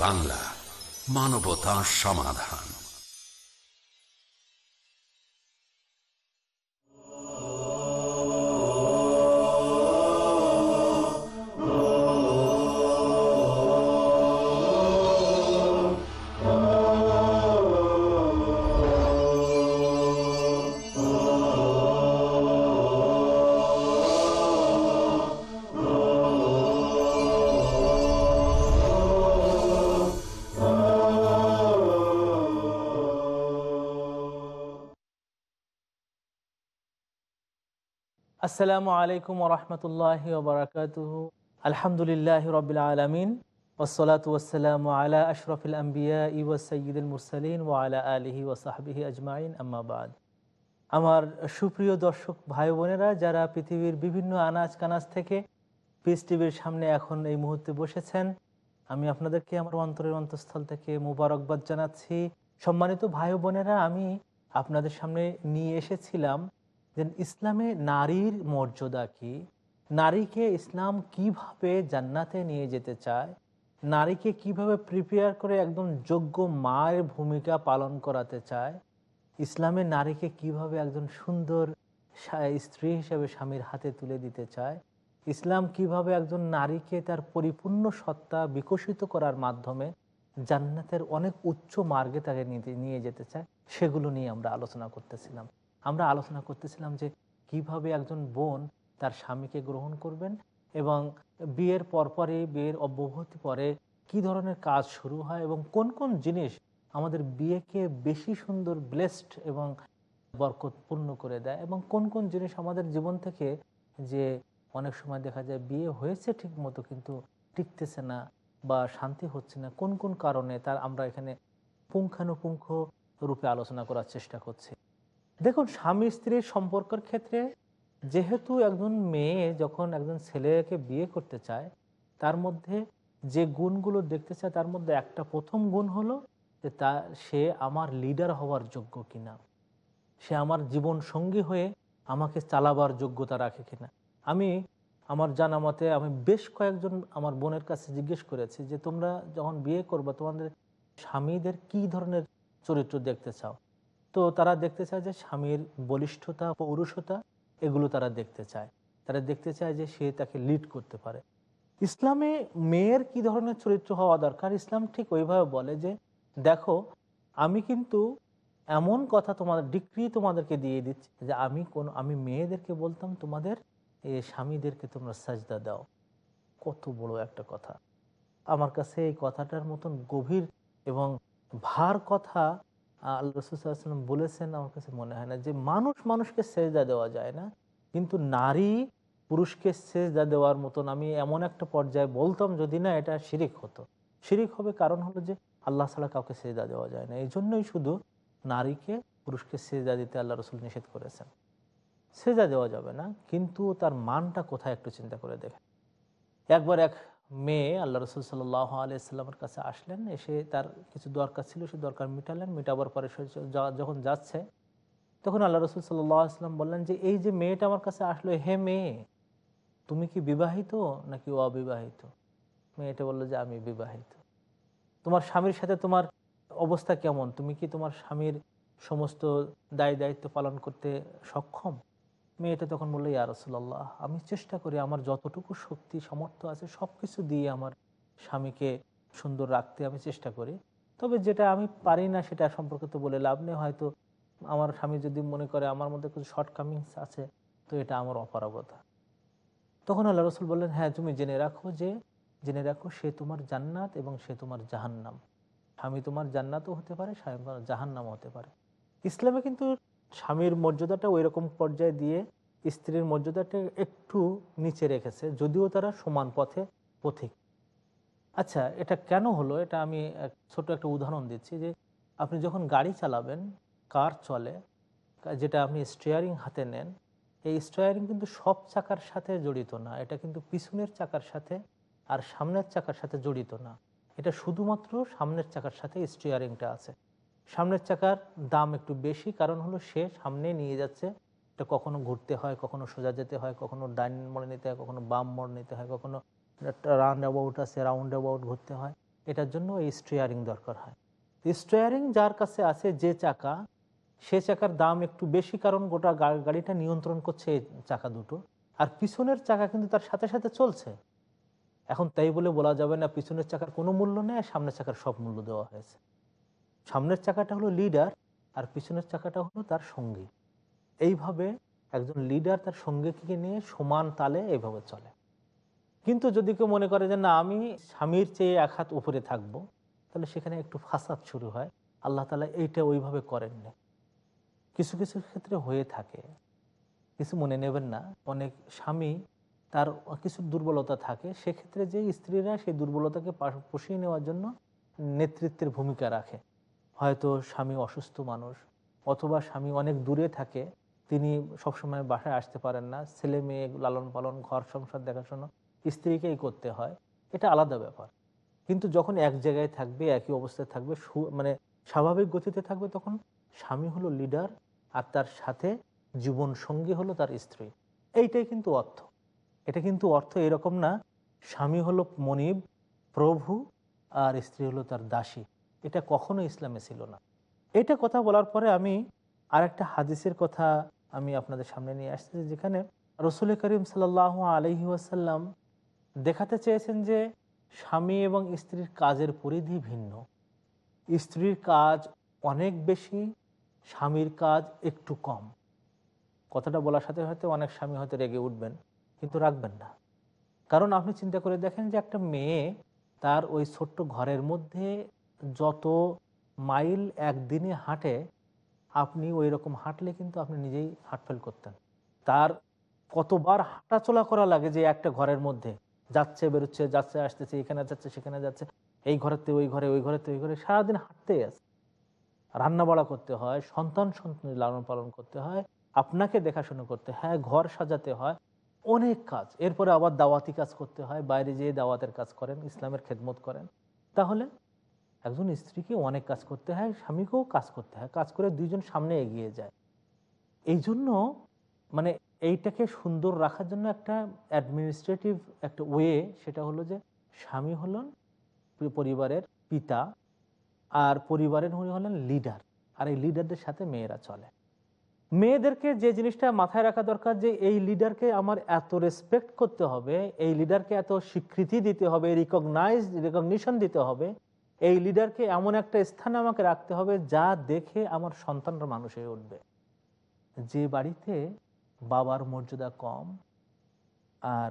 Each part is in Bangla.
বাংলা মানবতা সমাধান। আসসালামু আলাইকুম রহমতুল্লাহ ওবরাকাত আলহামদুলিল্লাহ রবিল আলমিন। ওসলাত আলা আশরফুল আম্বিয়া ইউ সঈদুল মুরসালিন ও আলা আলহি ওসাহাবিহি আজমাইন আম্মাবাদ আমার সুপ্রিয় দর্শক ভাই বোনেরা, যারা পৃথিবীর বিভিন্ন আনাজ কানাজ থেকে পিস টিভির সামনে এখন এই মুহূর্তে বসেছেন, আমি আপনাদেরকে আমার অন্তরের অন্তঃস্থল থেকে মুবারকবাদ জানাচ্ছি। সম্মানিত ভাই বোনেরা, আমি আপনাদের সামনে নিয়ে এসেছিলাম যে ইসলামে নারীর মর্যাদা কি? নারীকে ইসলাম কীভাবে জান্নাতে নিয়ে যেতে চায়? নারীকে কীভাবে প্রিপেয়ার করে একদম যোগ্য মায়ের ভূমিকা পালন করাতে চায়? ইসলামে নারীকে কীভাবে একজন সুন্দর স্ত্রী হিসেবে স্বামীর হাতে তুলে দিতে চায়? ইসলাম কীভাবে একজন নারীকে তার পরিপূর্ণ সত্তা বিকশিত করার মাধ্যমে জান্নাতের অনেক উচ্চ মার্গে তাকে নিয়ে যেতে চায়? সেগুলো নিয়ে আমরা আলোচনা করতেছিলাম। আমরা আলোচনা করতেছিলাম যে কীভাবে একজন বোন তার স্বামীকে গ্রহণ করবেন এবং বিয়ের পরপরে বিয়ের অব্যবহতি পরে কি ধরনের কাজ শুরু হয় এবং কোন কোন জিনিস আমাদের বিয়েকে বেশি সুন্দর ব্লেসড এবং বরকতপূর্ণ করে দেয় এবং কোন কোন জিনিস আমাদের জীবন থেকে যে অনেক সময় দেখা যায় বিয়ে হয়েছে ঠিক মতো কিন্তু টিকতেছে না বা শান্তি হচ্ছে না, কোন কোন কারণে তার আমরা এখানে পুঙ্খানুপুঙ্খ রূপে আলোচনা করার চেষ্টা করছি? দেখুন, স্বামী স্ত্রীর সম্পর্কের ক্ষেত্রে যেহেতু একজন মেয়ে যখন একজন ছেলেকে বিয়ে করতে চায়, তার মধ্যে যে গুণগুলো দেখতে চায়, তার মধ্যে একটা প্রথম গুণ হলো যে তা, সে আমার লিডার হওয়ার যোগ্য কিনা। সে আমার জীবন সঙ্গী হয়ে আমাকে চালাবার যোগ্যতা রাখে কিনা। আমি আমার জানা মতে আমি বেশ কয়েকজন আমার বোনের কাছে জিজ্ঞেস করেছি যে, তোমরা যখন বিয়ে করবে, তোমাদের স্বামীদের কি ধরনের চরিত্র দেখতে চাও? তো তারা দেখতে চায় যে স্বামীর বলিষ্ঠতা, পৌরুষতা, এগুলো তারা দেখতে চায়। তারা দেখতে চায় যে সে তাকে লিড করতে পারে। ইসলামে মেয়ের কি ধরনের চরিত্র হওয়া দরকার? ইসলাম ঠিক ওইভাবে বলে যে, দেখো, আমি কিন্তু এমন কথা তোমাদের ডিগ্রি তোমাদেরকে দিয়ে দিচ্ছি যে আমি কোন, আমি মেয়েদেরকে বলতাম, তোমাদের এই স্বামীদেরকে তোমরা সাজদা দাও। কত বড় একটা কথা। আমার কাছে এই কথাটার মতন গভীর এবং ভার কথা আল্লাহ রসুলাম বলেছেন, আমার কাছে মনে হয় না যে মানুষ মানুষকে সেজদা দেওয়া যায় না, কিন্তু নারী পুরুষকে সেজদা দেওয়ার মতন আমি এমন একটা পর্যায়ে বলতাম যদি না এটা শিরিক হতো। শিরিক হবে কারণ হলো যে আল্লাহ ছাড়া কাউকে সেজদা দেওয়া যায় না। এই জন্যই শুধু নারীকে পুরুষকে সেজদা দিতে আল্লাহ রসুল নিষেধ করেছেন। সেজা দেওয়া যাবে না, কিন্তু তার মানটা কোথায় একটু চিন্তা করে দেখেন। একবার এক মেয়ে আল্লাহ রসুল সাল্লাহ আলিয়াল্লামের কাছে আসলেন, এসে তার কিছু দরকার ছিল, সে দরকার মিটালেন, মিটাবার পরে যখন যাচ্ছে, তখন আল্লাহ রসুল সাল্লাহ আসলাম বললেন যে, এই যে মেয়েটা আমার কাছে আসলো, হে মেয়ে, তুমি কি বিবাহিত নাকি অবিবাহিত? মেয়েটা বলল যে, আমি বিবাহিত। তোমার স্বামীর সাথে তোমার অবস্থা কেমন? তুমি কি তোমার স্বামীর সমস্ত দায় দায়িত্ব পালন করতে সক্ষম? মেয়েটা তখন বলল, ইয়া রসুল্লাহ আমি চেষ্টা করি আমার যতটুকু শক্তি, সামর্থ্য আছে সব কিছু দিয়ে আমার স্বামীকে সুন্দর রাখতে আমি চেষ্টা করি। তবে যেটা আমি পারি না সেটা সম্পর্কে তো বলে লাভ নেই। হয়তো আমার স্বামী যদি মনে করে আমার মধ্যে কিছু শর্টকামিংস আছে, তো এটা আমার অপারগতা। তখন আল্লাহ রসুল বললেন হ্যাঁ তুমি জেনে রাখো যে, জেনে রাখো সে তোমার জান্নাত এবং সে তোমার জাহান্নাম। স্বামী তোমার জান্নাতও হতে পারে, স্বামী তোমার জাহান্নামও হতে পারে। ইসলামে কিন্তু স্বামীর মর্যাদাটা ওই রকম পর্যায়ে দিয়ে স্ত্রীর মর্যাদাটা একটু নিচে রেখেছে, যদিও তারা সমান পথে পথিক। আচ্ছা এটা কেন হলো? এটা আমি ছোট একটা উদাহরণ দিচ্ছি যে আপনি যখন গাড়ি চালাবেন, কার চলে যেটা আপনি স্টিয়ারিং হাতে নেন, এই স্টিয়ারিং কিন্তু সব চাকার সাথে জড়িত না, এটা কিন্তু পিছনের চাকার সাথে আর সামনের চাকার সাথে জড়িত না। এটা শুধুমাত্র সামনের চাকার সাথে স্টিয়ারিংটা আছে। সামনের চাকার দাম একটু বেশি, কারণ হলো সে সামনে নিয়ে যাচ্ছে। এটা কখনো ঘুরতে হয়, কখনো সোজা যেতে হয়, কখনো ডাইন মোড়ে নিতে হয়, কখনো বাম মোড় নিতে হয়, কখনো রাউন্ড অ্যাবাউট আছে রাউন্ড অ্যাবাউট ঘুরতে হয়। এটার জন্য এই স্টিয়ারিং দরকার হয়। স্টিয়ারিং যার কাছে আছে যে চাকা, সে চাকার দাম একটু বেশি, কারণ গোটা গাড়িটা নিয়ন্ত্রণ করছে এই চাকা দুটো। আর পিছনের চাকা কিন্তু তার সাথে সাথে চলছে। এখন তাই বলে বলা যাবে না, পিছনের চাকার কোনো মূল্য নেই সামনের চাকার সব মূল্য দেওয়া হয়েছে। সামনের চাকাটা হলো লিডার আর পিছনের চাকাটা হলো তার সঙ্গী। এইভাবে একজন লিডার তার সঙ্গীকে নিয়ে সমান তালে এইভাবে চলে। কিন্তু যদি কেউ মনে করে যে, না, আমি স্বামীর চেয়ে এক হাত উপরে থাকব, তাহলে সেখানে একটু ফাসাদ শুরু হয়। আল্লাহ তালা এইটা ওইভাবে করেননি কিছু কিছু ক্ষেত্রে হয়ে থাকে। কিছু মনে নেবেন না। অনেক স্বামী তার কিছু দুর্বলতা থাকে। সেক্ষেত্রে যে স্ত্রীরা সেই দুর্বলতাকে পুষিয়ে নেওয়ার জন্য নেতৃত্বের ভূমিকা রাখে। হয়তো স্বামী অসুস্থ মানুষ অথবা স্বামী অনেক দূরে থাকে, তিনি সবসময় বাসায় আসতে পারেন না। ছেলে মেয়ে লালন পালন, ঘর সংসার দেখাশোনা স্ত্রীকেই করতে হয়। এটা আলাদা ব্যাপার। কিন্তু যখন এক জায়গায় থাকবে, একই অবস্থায় থাকবে মানে স্বাভাবিক গতিতে থাকবে, তখন স্বামী হলো লিডার আর তার সাথে জীবন সঙ্গী হলো তার স্ত্রী। এইটাই কিন্তু অর্থ। এটা কিন্তু অর্থ এরকম না, স্বামী হলো মনিব, প্রভু আর স্ত্রী হলো তার দাসী। এটা কখনো ইসলামে ছিল না। এটা কথা বলার পরে আমি আর একটা হাদিসের কথা আমি আপনাদের সামনে নিয়ে আসছি যেখানে রসুল করিম সাল আলহি আসাল্লাম দেখাতে চেয়েছেন যে স্বামী এবং স্ত্রীর কাজের পরিধি ভিন্ন। স্ত্রীর কাজ অনেক বেশি, স্বামীর কাজ একটু কম। কথাটা বলার সাথে হয়তো অনেক স্বামী হয়তো রেগে উঠবেন, কিন্তু রাখবেন না। কারণ আপনি চিন্তা করে দেখেন যে একটা মেয়ে তার ওই ছোট্ট ঘরের মধ্যে যত মাইল একদিনে হাঁটে, আপনি ওই রকম হাঁটলে কিন্তু আপনি নিজেই হাঁটফেল করতেন। তার কতবার হাঁটাচলা করা লাগে যে একটা ঘরের মধ্যে, যাচ্ছে, বেরোচ্ছে, যাচ্ছে, আসতেছে, এখানে যাচ্ছে, সেখানে যাচ্ছে, এই ঘরেতে, ওই ঘরে, ওই ঘরেতে, ওই ঘরে, সারাদিন হাঁটতেই আছে। রান্না বাড়া করতে হয়, সন্তান সন্তান লালন পালন করতে হয়, আপনাকে দেখাশোনা করতে হয়, ঘর সাজাতে হয়, অনেক কাজ। এরপরে আবার দাওয়াতি কাজ করতে হয়, বাইরে যেয়ে দাওয়াতের কাজ করেন, ইসলামের খেদমত করেন। তাহলে একজন স্ত্রীকে অনেক কাজ করতে হয়, স্বামীকেও কাজ করতে হয়, কাজ করে দুইজন সামনে এগিয়ে যায়। এই জন্য মানে এইটাকে সুন্দর রাখার জন্য একটা অ্যাডমিনিস্ট্রেটিভ একটা ওয়ে সেটা হলো যে স্বামী হলেন পরিবারের পিতা আর পরিবারের উনি হলেন লিডার আর এই লিডারদের সাথে মেয়েরা চলে। মেয়েদেরকে যে জিনিসটা মাথায় রাখা দরকার যে এই লিডারকে আমার এত রেসপেক্ট করতে হবে, এই লিডারকে এত স্বীকৃতি দিতে হবে রিকগনাইজ রিকগনিশন দিতে হবে এই লিডারকে এমন একটা স্থানে আমাকে রাখতে হবে যা দেখে আমার সন্তানরা মানুষ হয়ে উঠবে। যে বাড়িতে বাবার মর্যাদা কম আর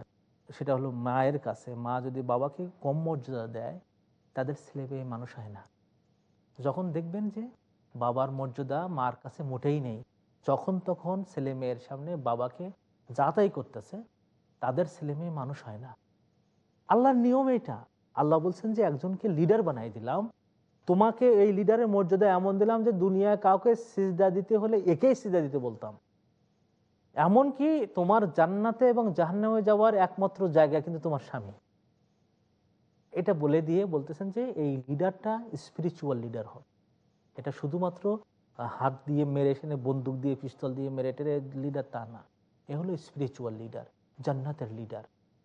সেটা হলো মায়ের কাছে, মা যদি বাবাকে কম মর্যাদা দেয়, তাদের ছেলে পেয়ে মানুষ হয় না। যখন দেখবেন যে বাবার মর্যাদা মার কাছে মোটেই নেই, যখন তখন ছেলে মেয়ের সামনে বাবাকে যাতাই করতেছে, তাদের ছেলে মেয়ে মানুষ হয় না। আল্লাহর নিয়ম এটা। আল্লাহ বলছেন যে একজনকে লিডার বানাই দিলাম। তোমাকে এই লিডারের মর্যাদা এমন দিলাম যে দুনিয়ায় কাউকে সিজদা দিতে হলে একেই সিজদা দিতে বলতাম। এমনকি তোমার জান্নাতে এবং জাহান্নামে যাওয়ার একমাত্র জায়গা কিন্তু তোমার স্বামী। এটা বলে দিয়ে বলতেছেন যে এই লিডারটা স্পিরিচুয়াল লিডার হয় এটা শুধুমাত্র হাত দিয়ে মেরে এখানে বন্দুক দিয়ে, পিস্তল দিয়ে মেরে টেরে লিডার তা না। এ হলো স্পিরিচুয়াল লিডার জান্নাতের লিডার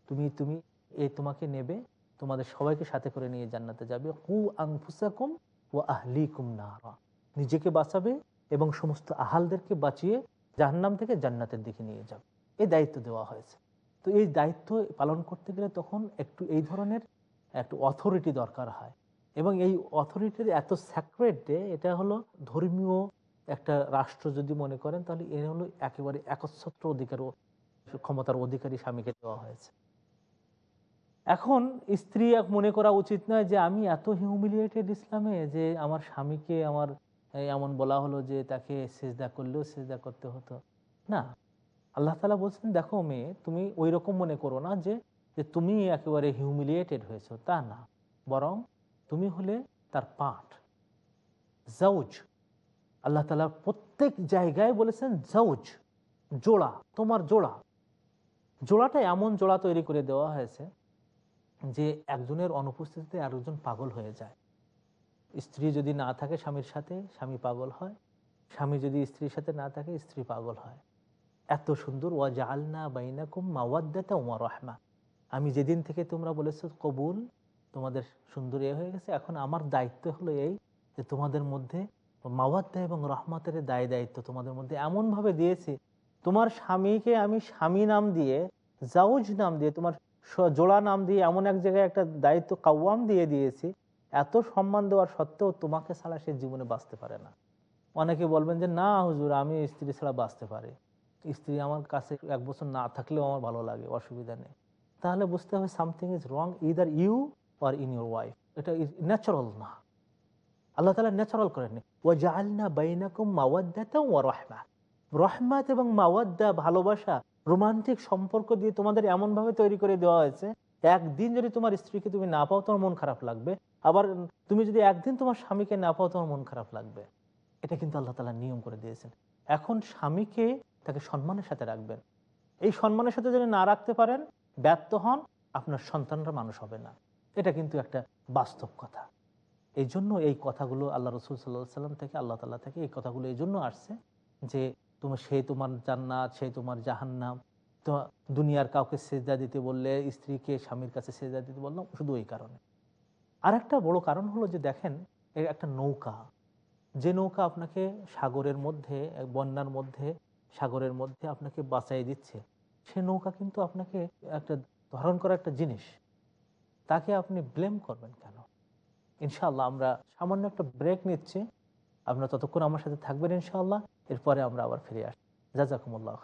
তুমি তুমি, এ তোমাকে নেবে তোমাদের সবাইকে সাথে করে নিয়ে জান্নাতে যাবে। হু আংফুসাকুম ও আহলিকুম নারা। নিজেকে বাঁচাবে এবং সমস্ত আহালদেরকে বাঁচিয়ে জাহান্নাম থেকে জান্নাতের দিকে নিয়ে যাবে। এই দায়িত্ব দেওয়া হয়েছে। তো এই দায়িত্ব পালন করতে গেলে তখন একটু এই ধরনের একটু অথরিটি দরকার হয়। এবং এই অথরিটির এত স্যাক্রেট ডে এটা হলো ধর্মীয় একটা রাষ্ট্র যদি মনে করেন, তাহলে এ হলো একেবারে একচ্ছত্র অধিকার ক্ষমতার অধিকারী স্বামীকে দেওয়া হয়েছে। এখন স্ত্রী এক মনে করা উচিত নয় যে আমি এত হিউমিলিয়েটেড ইসলামে যে আমার স্বামীকে আমার এমন বলা হলো যে তাকে সেজদা করলেও সেজদা করতে হতো। না। আল্লাহ তালা বলছেন, দেখো মেয়ে, তুমি ওই রকম মনে করো না যে যে তুমি একেবারে হিউমিলিয়েটেড হয়েছো। তা না। বরং তুমি হলে তার পাঠ। জাউজ। আল্লাহ তালা প্রত্যেক জায়গায় বলেছেন, জাউজ। জোড়া। তোমার জোড়া। জোড়াটা এমন জোড়া তৈরি করে দেওয়া হয়েছে যে একজনের অনুপস্থিতিতে আরেকজন পাগল হয়ে যায়। স্ত্রী যদি না থাকে স্বামীর সাথে, স্বামী পাগল হয়। স্বামী যদি স্ত্রীর সাথে না থাকে, স্ত্রী পাগল হয়। এত সুন্দর ওয়া জালনা বাইনাকুম মাওয়াদ্দাতা উমা রহমা। আমি যেদিন থেকে তোমরা বলেছ কবুল, তোমাদের সুন্দর এ হয়ে গেছে। এখন আমার দায়িত্ব হলো এই যে তোমাদের মধ্যে মাওয়াদ্দা এবং রহমতের দায় দায়িত্ব তোমাদের মধ্যে এমনভাবে দিয়েছি, তোমার স্বামীকে আমি স্বামী নাম দিয়ে, জাউজ নাম দিয়ে, তোমার জোড়া নাম দিয়ে এমন এক জায়গায় একটা দায়িত্ব কাওয়াম দিয়ে দিয়েছি, এত সম্মান দেওয়ার সত্ত্বেও তোমাকে ছাড়া সে জীবনে বাঁচতে পারে না। অনেকে বলবেন যে, না হুজুর, আমি স্ত্রী ছাড়া বাঁচতে পারি। স্ত্রী আমার কাছে এক বছর না থাকলেও আমার ভালো লাগে, অসুবিধা নেই। তাহলে বুঝতে হবে something is wrong either you or in your wife এটা ন্যাচারাল না। আল্লাহ তালা ন্যাচারাল করেননি ও জালনা বাইনাকুম মাওয়াদ্দাতা ও রহমা রহমাত এবং মাওয়াদ্দা ভালোবাসা রোমান্টিক সম্পর্ক দিয়ে তোমাদের এমনভাবে তৈরি করে দেওয়া হয়েছে, একদিন যদি তোমার স্ত্রীকে তুমি না পাও, তোমার মন খারাপ লাগবে। আবার তুমি যদি একদিন তোমার স্বামীকে না পাও, তোমার মন খারাপ লাগবে। এটা কিন্তু আল্লাহ তালা নিয়ম করে দিয়েছেন। এখন স্বামীকে তাকে সম্মানের সাথে রাখবেন। এই সম্মানের সাথে যদি না রাখতে পারেন, ব্যর্থ হন, আপনার সন্তানরা মানুষ হবে না। এটা কিন্তু একটা বাস্তব কথা। এই জন্য এই কথাগুলো আল্লাহ রসুল সাল্লাহ সাল্লাম থেকে, আল্লাহ তাল্লাহ থেকে এই কথাগুলো এই জন্য আসছে যে তোমার সে তোমার জান্নাত, সে তোমার জাহান্নাম। তো দুনিয়ার কাউকে সেজা দিতে বললে, স্ত্রীকে স্বামীর কাছে সেজা দিতে বললাম শুধু এই কারণে। আর একটা বড় কারণ হলো যে, দেখেন, এর একটা নৌকা। যে নৌকা আপনাকে সাগরের মধ্যে, বন্যার মধ্যে, সাগরের মধ্যে আপনাকে বাঁচাই দিচ্ছে, সে নৌকা কিন্তু আপনাকে একটা ধারণ করা একটা জিনিস। তাকে আপনি ব্লেম করবেন কেন? ইনশাআল্লাহ আমরা সামান্য একটা ব্রেক নিচ্ছি। আপনারা ততক্ষণ আমার সাথে থাকবেন ইনশাআল্লাহ। এরপরে আমরা আবার ফিরে আসি। জাজাকুমুল্লাহ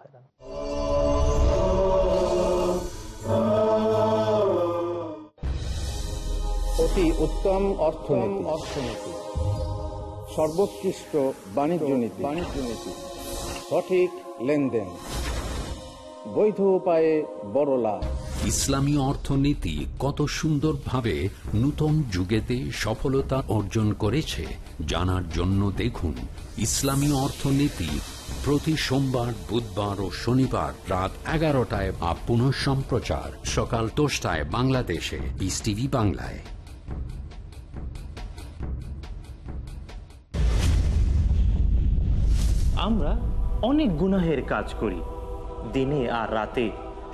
অতি উত্তম অর্থনীতি। অর্থনীতি সর্বোৎকৃষ্ট বাণিজ্য নীতি বাণিজ্য নীতি। সঠিক লেনদেন। বৈধ উপায়ে বড় লাভ। ইসলামী অর্থনীতি কত সুন্দরভাবে নূতন যুগেতে সফলতা অর্জন করেছে, জানার জন্য দেখুন ইসলামী অর্থনীতি প্রতি সোমবার, বুধবার ও শনিবার রাত এগারোটায় বা পুনঃ সম্প্রচার সকাল দশটায় বাংলাদেশে বিস টিভি বাংলায়। আমরা অনেক গুনাহের কাজ করি, দিনে আর রাতে।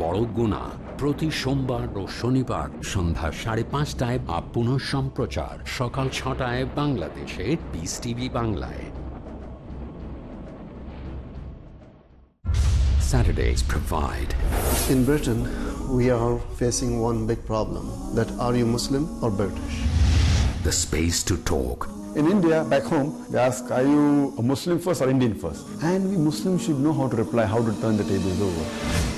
বড় গুণা প্রতি সোমবার ও শনিবার সন্ধ্যা সাড়ে পাঁচটায় বা পুনঃ সম্প্রচার সকাল ছটায় বাংলাদেশে বিস টিভি বাংলায় Saturdays provide In Britain, we are facing one big problem that are you Muslim or British? the space to talk In India, back home, they ask, are you a Muslim first or Indian first? And we Muslims should know how to reply, how to turn the tables over.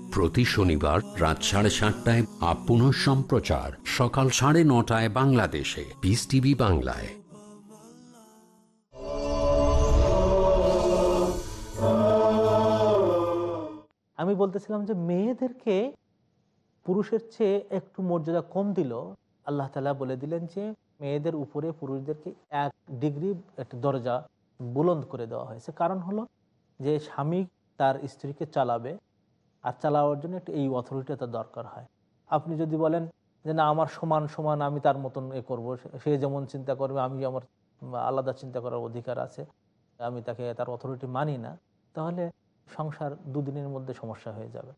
প্রতি শনিবার রাত সাড়ে সাতটায় আপ পুনঃ সম্প্রচার, সকাল সাড়ে নটায় বাংলাদেশে। বিস টিভি বাংলায়। আমি বলতেছিলাম যে মেয়েদেরকে পুরুষের চেয়ে একটু মর্যাদা কম দিল। আল্লাহ তালা বলে দিলেন যে মেয়েদের উপরে পুরুষদেরকে এক ডিগ্রি একটা দরজা বুলন্দ করে দেওয়া হয়েছে। কারণ হলো যে স্বামী তার স্ত্রীকে চালাবে আর চালাওয়ার জন্য একটু এই অথরিটি তার দরকার হয়। আপনি যদি বলেন যে না, আমার সমান সমান আমি তার মতন এ করব, সে- সে যেমন চিন্তা করবে, আমি আমার আলাদা চিন্তা করার অধিকার আছে, আমি তাকে তার অথরিটি মানি না, তাহলে সংসার দুদিনের মধ্যে সমস্যা হয়ে যাবে।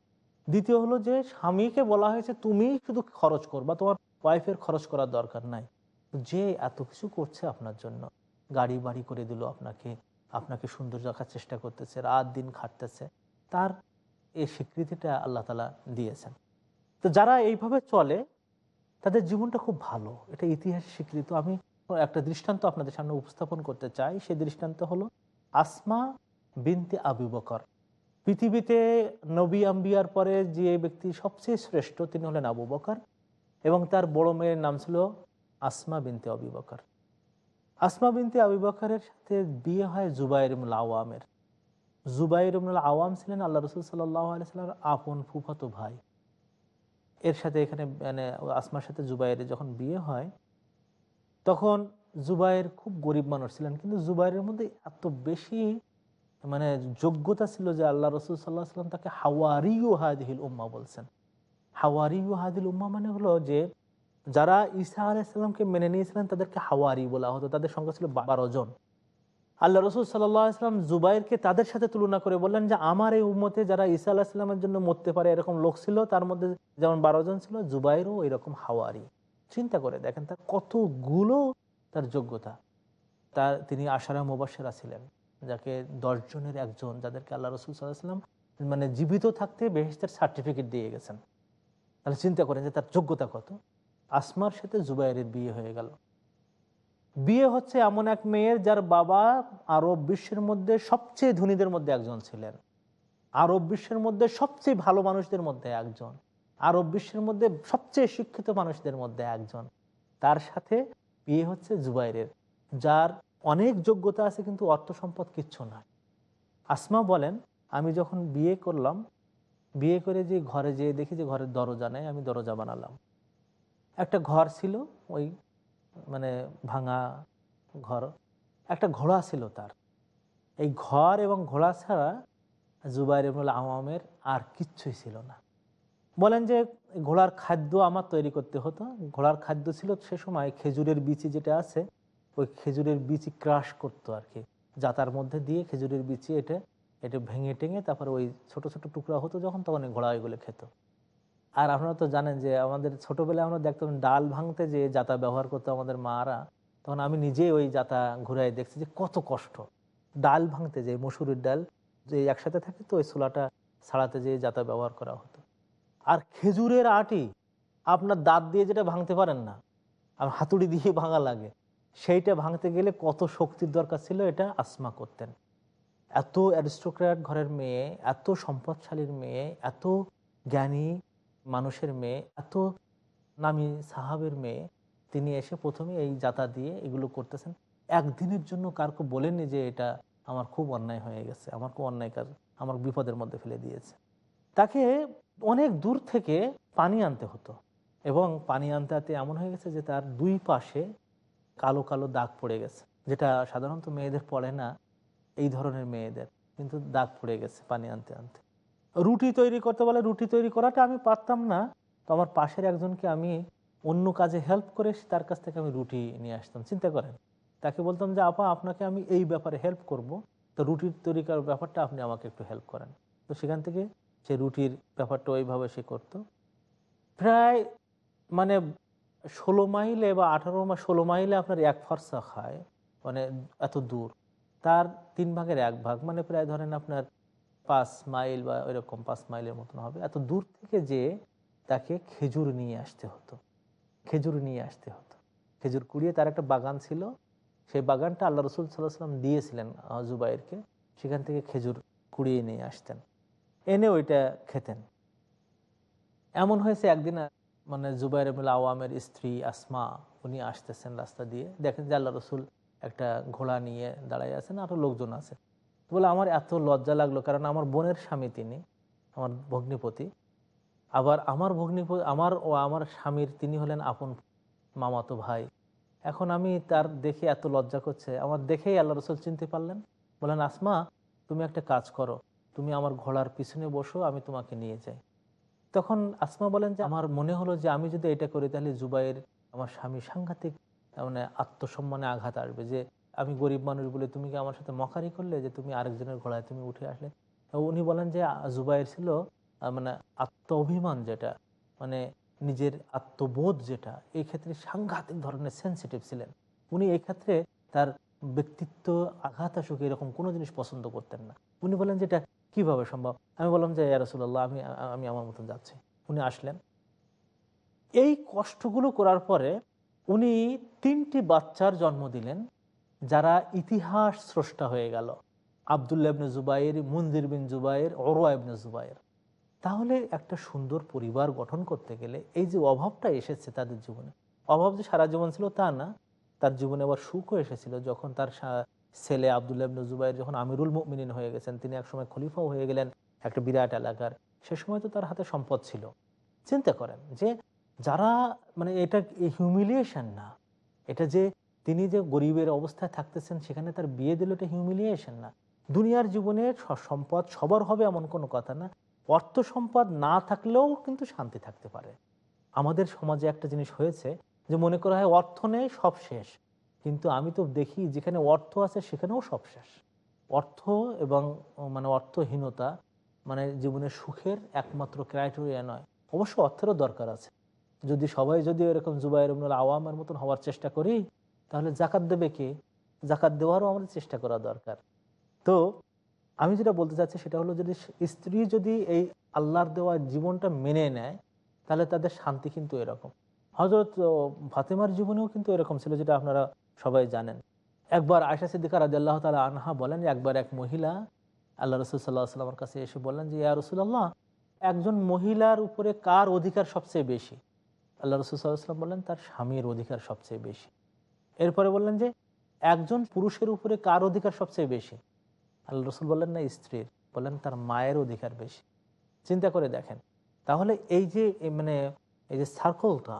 দ্বিতীয় হলো যে, স্বামীকে বলা হয়েছে, তুমি শুধু খরচ করবা, তোমার ওয়াইফের খরচ করার দরকার নাই। যে এত কিছু করছে আপনার জন্য, গাড়ি বাড়ি করে দিল আপনাকে আপনাকে সুন্দর রাখার চেষ্টা করতেছে, রাত দিন খাটতেছে, তার এই স্বীকৃতিটা আল্লাহ তালা দিয়েছেন। তো যারা এইভাবে চলে, তাদের জীবনটা খুব ভালো। এটা ইতিহাস স্বীকৃত। আমি একটা দৃষ্টান্ত আপনাদের সামনে উপস্থাপন করতে চাই। সেই দৃষ্টান্ত হলো আসমা বিনতে আবু বকর। পৃথিবীতে নবী আম্বিয়ার পরে যে ব্যক্তি সবচেয়ে শ্রেষ্ঠ, তিনি হলেন আবু বকর এবং তার বড় মেয়ের নাম ছিল আসমা বিনতে আবু বকর। আসমা বিনতে আবু বকরের সাথে বিয়ে হয় জুবাইর আওয়ামের। জুবাইর ইবনুল আওয়াম ছিলেন আল্লাহ রসুল সাল্লাহ আলিয়াল্লামের আপন ফুফাতো ভাই। এর সাথে এখানে মানে আসমার সাথে জুবাইরের যখন বিয়ে হয়, তখন জুবাইর খুব গরিব মানুষ ছিলেন। কিন্তু জুবাইরের মধ্যে এত বেশি মানে যোগ্যতা ছিল যে আল্লাহ রসুল সাল্লাহ সাল্লাম তাকে হাওয়ারিউ হাদিল উম্মা বলছেন। হাওয়ারিউ হাদিল উম্মা মানে হলো যে, যারা ঈসা আলাইসাল্লামকে মেনে নিয়েছিলেন তাদেরকে হাওয়ারি বলা হতো। তাদের সংখ্যা ছিল বারো জন। আল্লাহ রসুল সাল্লাম জুবাইরকে তাদের সাথে তুলনা করে বললেন যে, আমার এই উম্মতে যারা ঈসা আলাহিসাল্লামের জন্য মরতে পারে, এরকম লোক ছিল, তার মধ্যে যেমন বারো জন ছিল, জুবাইরও এরকম হাওয়ারি। চিন্তা করে দেখেন তার কতগুলো তার যোগ্যতা। তার, তিনি আশারা মুবাসেরা ছিলেন, যাকে দশজনের একজন, যাদেরকে আল্লাহ রসুল সাল্লাহাম মানে জীবিত থাকতে বেহেস্তের সার্টিফিকেট দিয়ে গেছেন। তাহলে চিন্তা করেন যে, তার যোগ্যতা কত? আসমার সাথে জুবাইরের বিয়ে হয়ে গেল। বিয়ে হচ্ছে এমন এক মেয়ের যার বাবা আরব বিশ্বের মধ্যে সবচেয়ে ধনীদের মধ্যে একজন ছিলেন। আরব বিশ্বের মধ্যে সবচেয়ে ভালো মানুষদের মধ্যে একজন। আরব বিশ্বের মধ্যে সবচেয়ে শিক্ষিত মানুষদের মধ্যে একজন। তার সাথে বিয়ে হচ্ছে জুবাইরের, যার অনেক যোগ্যতা আছে কিন্তু অর্থ সম্পদ কিচ্ছু নয় আসমা বলেন, আমি যখন বিয়ে করলাম, বিয়ে করে যে ঘরে যেয়ে দেখি যে ঘরের দরজা নেই, আমি দরজা বানালাম। একটা ঘর ছিল, ওই মানে ভাঙা ঘর। একটা ঘোড়া ছিল তার। এই ঘর এবং ঘোড়া ছাড়া জুবাইর ইবনুল আওয়ামের আর কিচ্ছুই ছিল না। বলেন যে ঘোড়ার খাদ্য আমার তৈরি করতে হতো। ঘোড়ার খাদ্য ছিল সে সময় খেজুরের বিচি যেটা আছে, ওই খেজুরের বিচি ক্রাশ করতো আর কি। যাতার মধ্যে দিয়ে খেজুরের বিচি এটা এটা ভেঙে টেঙে তারপরে ওই ছোট ছোট টুকরা হতো যখন, তখন ঘোড়া ওইগুলো খেত। আর আপনারা তো জানেন যে আমাদের ছোটবেলায় আমরা দেখতাম ডাল ভাঙতে যে জাতা ব্যবহার করতো আমাদের মারা, তখন আমি নিজেই ওই জাতা ঘুরাই দেখছি যে কত কষ্ট। ডাল ভাঙতে যে মসুরের ডাল, যে একসাথে থাকে তো ওই ছোলাটা ছাড়াতে যে জাতা ব্যবহার করা হতো। আর খেজুরের আটি, আপনার দাঁত দিয়ে যেটা ভাঙতে পারেন না, আর হাতুড়ি দিয়ে ভাঙা লাগে, সেইটা ভাঙতে গেলে কত শক্তির দরকার ছিল এটা আসমা করতেন। এত অ্যারিস্টোক্র্যাট ঘরের মেয়ে, এত সম্পদশালীর মেয়ে, এত জ্ঞানী মানুষের মেয়ে, এত নামি সাহাবের মেয়ে, তিনি এসে প্রথমে এই যাতা দিয়ে এগুলো করতেছেন। একদিনের জন্য কারকে বলেননি যে এটা আমার খুব অন্যায় হয়ে গেছে, আমার খুব অন্যায় কাজ আমার বিপদের মধ্যে ফেলে দিয়েছে। তাকে অনেক দূর থেকে পানি আনতে হতো এবং পানি আনতে আনতে এমন হয়ে গেছে যে তার দুই পাশে কালো কালো দাগ পড়ে গেছে, যেটা সাধারণত মেয়েদের পড়ে না, এই ধরনের মেয়েদের, কিন্তু দাগ পড়ে গেছে পানি আনতে আনতে। রুটি তৈরি করতে বলে রুটি তৈরি করাটা আমি পারতাম না। তো আমার পাশের একজনকে আমি অন্য কাজে হেল্প করে তার কাছ থেকে আমি রুটি নিয়ে আসতাম। চিন্তা করেন, তাকে বলতাম যে, আপা, আপনাকে আমি এই ব্যাপারে হেল্প করব। তো রুটির তৈরি করার ব্যাপারটা আপনি আমাকে একটু হেল্প করেন। তো সেখান থেকে সে রুটির ব্যাপারটা ওইভাবে সে করতো। প্রায় মানে ষোলো মাইলে বা আঠারো মা ষোলো মাইলে আপনার এক ফর্সা খায়। মানে এত দূর। তার তিন ভাগের এক ভাগ। মানে প্রায় ধরেন আপনার পাঁচ মাইল বা ওইরকম পাঁচ মাইলের মতন হবে, এত দূর থেকে যে তাকে খেজুর নিয়ে আসতে হতো, খেজুর নিয়ে আসতে হতো। খেজুর কুড়িয়ে তার একটা বাগান ছিল, সেই বাগানটা আল্লাহ রসুল সাল্লাহ সাল্লাম দিয়েছিলেন জুবাইরকে। সেখান থেকে খেজুর কুড়িয়ে নিয়ে আসতেন, এনে ওইটা খেতেন। এমন হয়েছে একদিন মানে জুবাইর আওয়ামের স্ত্রী আসমা, উনি আসতেছেন রাস্তা দিয়ে। দেখেন যে আল্লাহ রসুল একটা ঘোড়া নিয়ে দাঁড়াই আছেন আরও লোকজন আছে। বলে, আমার এত লজ্জা লাগল কারণ আমার বোনের স্বামী তিনি, আমার ভগ্নিপতি। আবার আমার ভগ্নিপতি, আমার ও আমার স্বামীর তিনি হলেন আপন মামাতো ভাই। এখন আমি তার দেখে এত লজ্জা করছে। আমার দেখেই আল্লাহ রসুল চিনতে পারলেন। বলেন, আসমা, তুমি একটা কাজ করো। তুমি আমার ঘোড়ার পিছনে বসো, আমি তোমাকে নিয়ে যাই। তখন আসমা বলেন যে, আমার মনে হলো যে আমি যদি এটা করি, তাহলে জুবাইয়ের আমার স্বামী সাংঘাতিক মানে আত্মসম্মানে আঘাত আসবে। যে আমি গরিব মানুষ বলে তুমি কি আমার সাথে মকারি করলে যে তুমি আরেকজনের ঘোড়ায় তুমি উঠে আসলে? উনি বলেন যে জুবাইর ছিল মানে আত্ম অভিমান যেটা মানে নিজের আত্মবোধ যেটা এই ক্ষেত্রে সাংঘাতিক ধরনের সেন্সিটিভ ছিলেন। উনি এই ক্ষেত্রে তার ব্যক্তিত্ব আঘাত আসুক এরকম কোনো জিনিস পছন্দ করতেন না। উনি বলেন যে, এটা কীভাবে সম্ভব? আমি বললাম যে ইয়ারসুল্লাহ আমি আমি আমার মতন যাচ্ছি। উনি আসলেন। এই কষ্টগুলো করার পরে উনি তিনটি বাচ্চার জন্ম দিলেন। যারা ইতিহাস স্রষ্টা হয়ে গেল, আবদুল্লাহ ইবনে জুবাইর মুন্দির বিন জুবাইর অরোয়া ইবনে জুবাইর। তাহলে একটা সুন্দর পরিবার গঠন করতে গেলে এই যে অভাবটা এসেছে তাদের জীবনে, অভাব যে সারা জীবন ছিল তা না, তার জীবনে আবার সুখও এসেছিল যখন তার ছেলে আবদুল্লাহ ইবনে জুবাইর যখন আমিরুল মুমিনিন হয়ে গেছেন, তিনি একসময় খলিফাও হয়ে গেলেন একটা বিরাট এলাকার, সে সময় তো তার হাতে সম্পদ ছিল। চিন্তা করেন যে যারা মানে এটা হিউমিলিয়েশন না, এটা যে তিনি যে গরিবের অবস্থায় থাকতেছেন, সেখানে তার বিয়ে দিল এটা হিউমিলিয়েশন না। দুনিয়ার জীবনে সম্পদ সবার হবে এমন কোনো কথা না। অর্থ সম্পদ না থাকলেও কিন্তু শান্তি থাকতে পারে। আমাদের সমাজে একটা জিনিস হয়েছে যে মনে করা হয় অর্থ নেই, সব শেষ। কিন্তু আমি তো দেখি যেখানে অর্থ আছে, সেখানেও সব শেষ। অর্থ এবং মানে অর্থহীনতা মানে জীবনের সুখের একমাত্র ক্রাইটেরিয়া নয়। অবশ্য অর্থেরও দরকার আছে। যদি সবাই যদি এরকম জুবাইর আওয়ামের মতন হওয়ার চেষ্টা করি তাহলে জাকাত দেবে কে? জাকাত দেওয়ারও আমাদের চেষ্টা করা দরকার। তো আমি যেটা বলতে চাচ্ছি সেটা হলো যদি স্ত্রী যদি এই আল্লাহর দেওয়া জীবনটা মেনে নেয়, তাহলে তাদের শান্তি কিন্তু এরকম। হজরত ফাতেমার জীবনেও কিন্তু এরকম ছিল যেটা আপনারা সবাই জানেন। একবার আয়সা সিদ্দিকা রাজি আল্লাহ তালা আনহা বলেন, একবার এক মহিলা, আল্লাহ রসুল সাল্লাহ সাল্লামের কাছে এসে বললেন যে, ইয়া রসুল্লাহ একজন মহিলার উপরে কার অধিকার সবচেয়ে বেশি? আল্লাহ রসুল সাল্লাহ সাল্লাম বললেন, তার স্বামীর অধিকার সবচেয়ে বেশি। এরপরে বললেন যে, একজন পুরুষের উপরে কার অধিকার সবচেয়ে বেশি? আল্লাহ রসুল বললেন, না, স্ত্রীর। বললেন, তার মায়ের অধিকার বেশি। চিন্তা করে দেখেন, তাহলে এই যে মানে এই যে সার্কলটা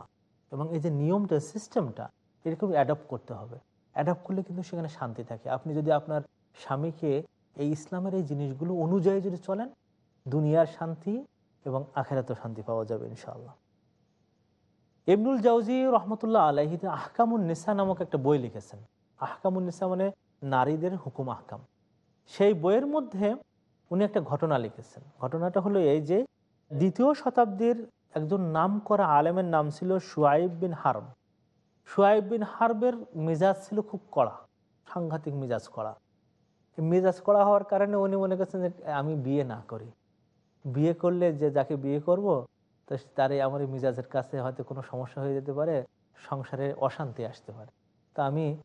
এবং এই যে নিয়মটা সিস্টেমটা এরকম অ্যাডাপ্ট করতে হবে। অ্যাডাপ্ট করলে কিন্তু সেখানে শান্তি থাকে। আপনি যদি আপনার স্বামীকে এই ইসলামের এই জিনিসগুলো অনুযায়ী যদি চলেন, দুনিয়ার শান্তি এবং আখেরাতেও শান্তি পাওয়া যাবে ইনশাআল্লাহ। ইবনুল জাউজি রহমতুল্লাহ আলাহি আহকামুন নিসা নামক একটা বই লিখেছেন। আহকামুন নিসা মানে নারীদের হুকুম আহকাম। সেই বইয়ের মধ্যে উনি একটা ঘটনা লিখেছেন। ঘটনাটা হলো এই যে, দ্বিতীয় শতাব্দীর একজন নাম করা আলেমের নাম ছিল সুয়াইব বিন হারব সুয়াইব বিন হারবের মেজাজ ছিল খুব কড়া, সাংঘাতিক মেজাজ কড়া। মেজাজ কড়া হওয়ার কারণে উনি মনে করছেন যে, আমি বিয়ে না করি। বিয়ে করলে যে যাকে বিয়ে করব তো তারে আমার এই মিজাজের কাছে হয়তো কোনো সমস্যা হয়ে যেতে পারে সংসারে অশান্তি আসতে পারে। তা আমি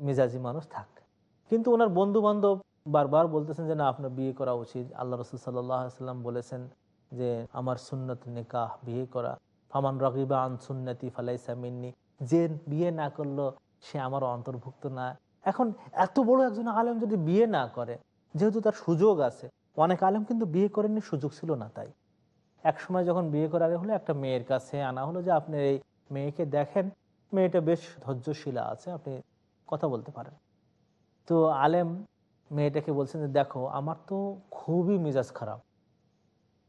মেজাজি মানুষ থাক। কিন্তু ওনার বন্ধু বান্ধব বারবার বলতেছেন যে, না, আপনার বিয়ে করা উচিত। আল্লাহ রসুল সাল্লাম বলেছেন যে, আমার সুন্নত নিকাহ, বিয়ে করা। ফামান রকিবা আন সুন্নতি ফালাইসা মিন্নি। যে বিয়ে না করল, সে আমার অন্তর্ভুক্ত না। এখন এত বড় একজন আলেম যদি বিয়ে না করে, যেহেতু তার সুযোগ আছে, অনেক আলেম কিন্তু বিয়ে করেননি, সুযোগ ছিল না তাই। এক সময় যখন বিয়ে করার হলো, একটা মেয়ের কাছে আনা হলো যে, আপনি এই মেয়েকে দেখেন, মেয়েটা বেশ ধৈর্যশীলা আছে, আপনি কথা বলতে পারেন। তো আলেম মেয়েটাকে বলছেন যে, দেখো, আমার তো খুবই মেজাজ খারাপ।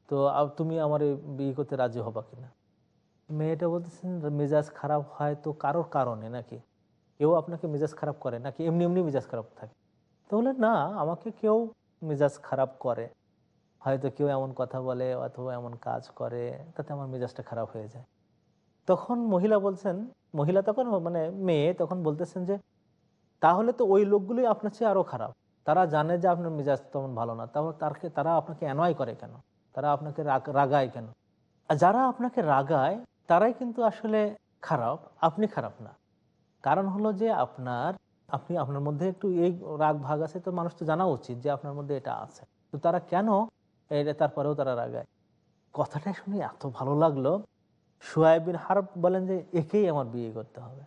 তো তুমি আমার বিয়ে করতে রাজি হবা কিনা? মেয়েটা বলতেছেন মেজাজ খারাপ হয় তো কারোর কারণে নাকি? কেউ আপনাকে মেজাজ খারাপ করে নাকি? এমনি এমনি মেজাজ খারাপ থাকে? তাহলে না, আমাকে কেউ মেজাজ খারাপ করে। হয়তো কেউ এমন কথা বলে অথবা এমন কাজ করে, তাতে আমার মেজাজটা খারাপ হয়ে যায়। তখন মহিলা বলছেন, মহিলা তখন মানে মেয়ে তখন বলতেছেন যে, তাহলে তো ওই লোকগুলোই আপনার চেয়ে আরও খারাপ। তারা জানে যে আপনার মেজাজ তেমন ভালো না। তাহলে তারকে, তারা আপনাকে অ্যানয় করে কেন? তারা আপনাকে রাগ- রাগায় কেন? আর যারা আপনাকে রাগায়, তারাই কিন্তু আসলে খারাপ, আপনি খারাপ না। কারণ হলো যে আপনার, আপনি আপনার মধ্যে একটু এই রাগ ভাগ আছে, তো মানুষ তো জানা উচিত যে আপনার মধ্যে এটা আছে। তো তারা কেন এটা তারপরেও তারা রাগায়। কথাটা শুনে এত ভালো লাগল সোয়াইবিন হারব বলেন যে, একেই আমার বিয়ে করতে হবে।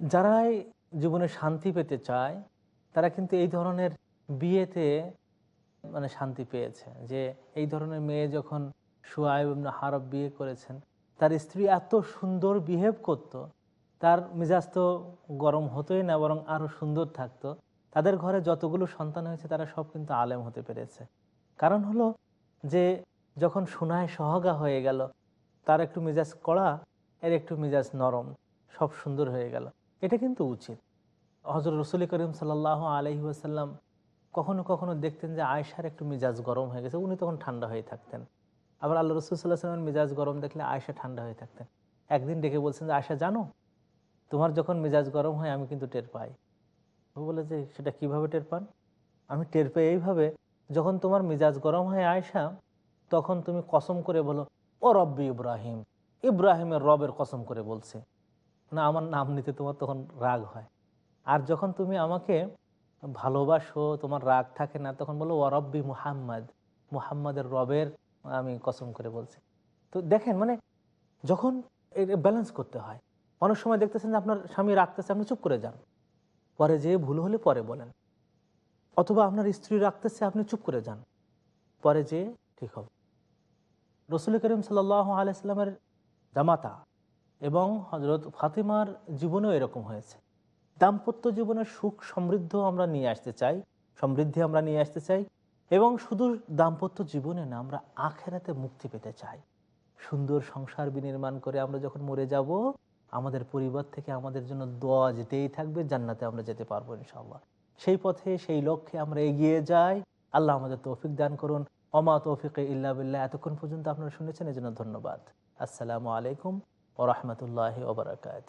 যারাই জীবনে শান্তি পেতে চায়, তারা কিন্তু এই ধরনের বিয়েতে মানে শান্তি পেয়েছে যে, এই ধরনের মেয়ে যখন সোয়াইব হারব বিয়ে করেছেন, তার স্ত্রী এত সুন্দর বিহেভ করত, তার মেজাজ তো গরম হতোই না, বরং আরও সুন্দর থাকতো। তাদের ঘরে যতগুলো সন্তান হয়েছে, তারা সব কিন্তু আলেম হতে পেরেছে। কারণ হলো যে যখন সোনায় সহগা হয়ে গেল, তার একটু মেজাজ কড়া, এর একটু মেজাজ নরম, সব সুন্দর হয়ে গেল। এটা কিন্তু উচিত। হজর রসুল করিম সাল্লাহ আলহি আসাল্লাম কখনো কখনো দেখতেন যে আয়সার একটু মেজাজ গরম হয়ে গেছে, উনি তখন ঠান্ডা হয়ে থাকতেন। আবার আল্লাহ রসুল সাল্লাহ সাল্লামের মেজাজ গরম দেখলে আয়সা ঠান্ডা হয়ে থাকতেন। একদিন ডেকে বলছেন যে আয়সা জানো, তোমার যখন মেজাজ গরম হয়, আমি কিন্তু টের পাই। ও বলে যে, সেটা কীভাবে টের পান? আমি টের পাই এইভাবে যখন তোমার মেজাজ গরম হয় আয়সা তখন তুমি কসম করে বলো, ও রব্বি ইব্রাহিম। ইব্রাহিমের রবের কসম করে বলছে। না, আমার নাম নিতে তোমার তখন রাগ হয়। আর যখন তুমি আমাকে ভালোবাসো, তোমার রাগ থাকে না, তখন বলো ওয়ারব্বি মুহাম্মদ। মুহাম্মাদের রবের আমি কসম করে বলছি। তো দেখেন মানে যখন ব্যালেন্স করতে হয়, অনেক সময় দেখতেছেন যে আপনার স্বামী রাখতেছে আপনি চুপ করে যান। পরে যে ভুল হলে পরে বলেন। অথবা আপনার স্ত্রী রাখতেছে, আপনি চুপ করে যান। পরে যে ঠিক হবে। রসুল করিম সাল আলাইস্লামের জামাতা এবং হজরত ফাতিমার জীবনেও এরকম হয়েছে। দাম্পত্য জীবনের সুখ সমৃদ্ধ আমরা নিয়ে আসতে চাই, সমৃদ্ধি আমরা নিয়ে আসতে চাই এবং শুধু দাম্পত্য জীবনে না, আমরা আখেরাতে মুক্তি পেতে চাই। সুন্দর সংসার বিনির্মাণ করে আমরা যখন মরে যাব, আমাদের পরিবার থেকে আমাদের জন্য দোয়া যেতেই থাকবে, জান্নাতে আমরা যেতে পারব ইনশাল্লাহ সেই পথে, সেই লক্ষ্যে আমরা এগিয়ে যাই। আল্লাহ আমাদের তৌফিক দান করুন। অমা তৌফিক ইল্লা বিল্লাহ। এতক্ষণ পর্যন্ত আপনারা শুনেছেন এই জন্য ধন্যবাদ। আসসালামু আলাইকুম ও রহমতুল্লাহ ওবরাকাত